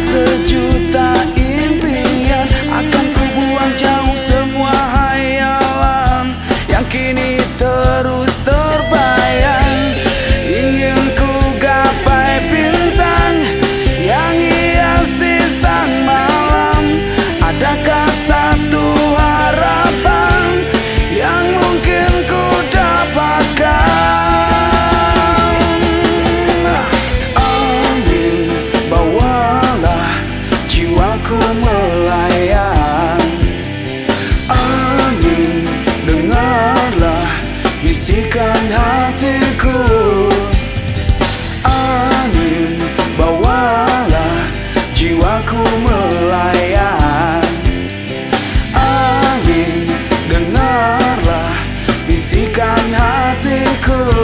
sejuta impian Akan ku buang jauh semua hayalan Yang kini terus terus could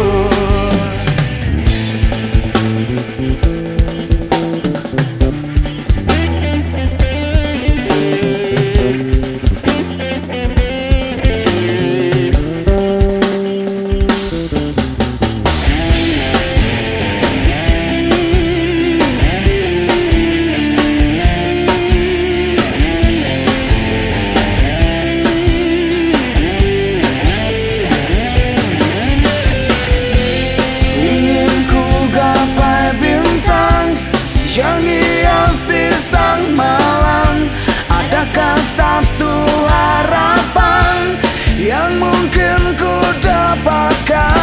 menghiasi sang malam Adakah satu harapan yang mungkin ku dapatkan?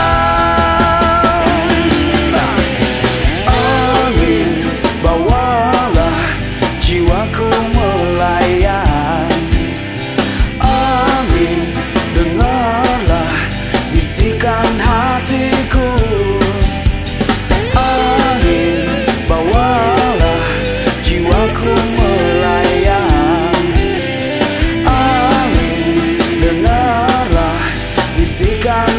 seekan